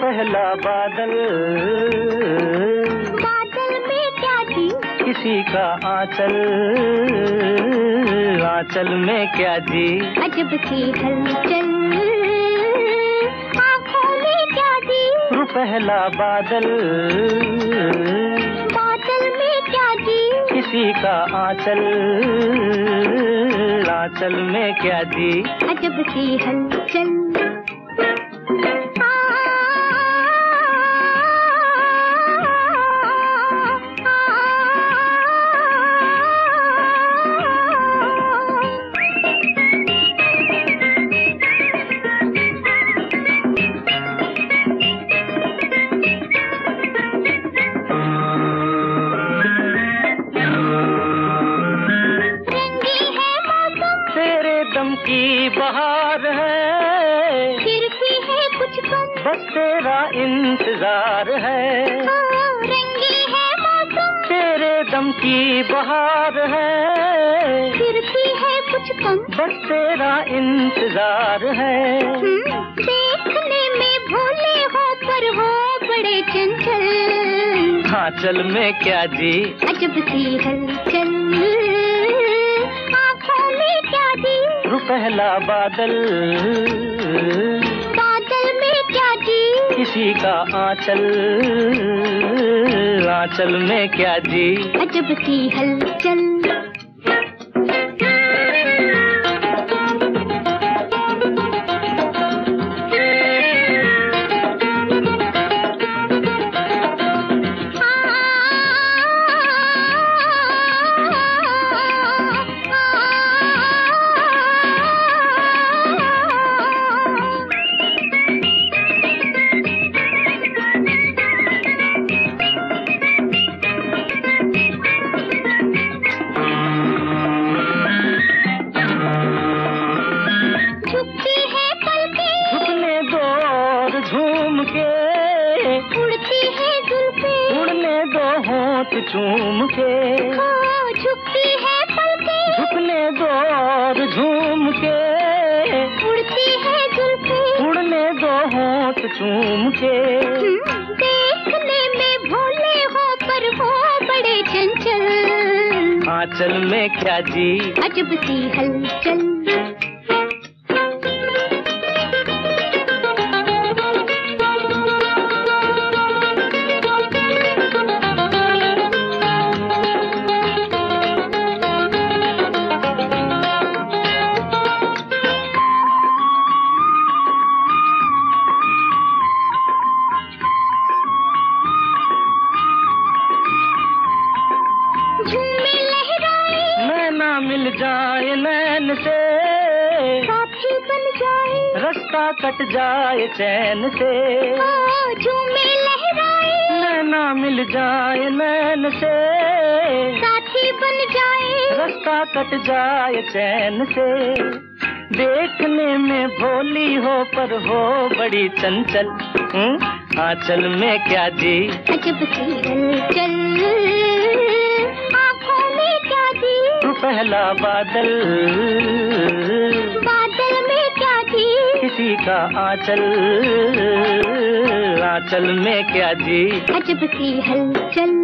बादल। बादल में क्या जी किसी का आंचल। आंचल में क्या जी अजब सी हलचल आँखों में क्या जी पहला बादल। बादल में क्या जी किसी का आंचल। आंचल में क्या जी अजब सी हलचल की बहार है। फिर भी है कुछ कम बस तेरा इंतज़ार है। हाँ, रंगी है मौसम। तेरे दम की बहार है। फिर भी है कुछ कम। बस तेरा इंतज़ार है। हम्म, देखने में भोले हो पर हो बड़े चंचल। हाँ चल में क्या जी। अजब सी हलचल। पहला बादल। बादल में क्या जी किसी का आंचल। आंचल में क्या जी अजब की हलचल। चूम के। झुकती है पलकें झुकने दो और झूम के। उड़ती है जुल्फें उड़ने दो होंठ झूम के। हम्म, देखने में भोले हो पर हो बड़े चंचल। आंचल में क्या जी। अजब सी हलचल। जाए नैन से। साथी बन जाए। रास्ता कट जाए चैन से। झूमे लहराए। नैना मिल जाए नैन से। साथी बन जाए। रास्ता कट जाए चैन से। देखने में भोली हो पर हो बड़ी चंचल। हम्म, आंचल में क्या जी? अजब सी पहला बादल। बादल में क्या जी किसी का आंचल। आंचल में क्या जी अजब की हलचल।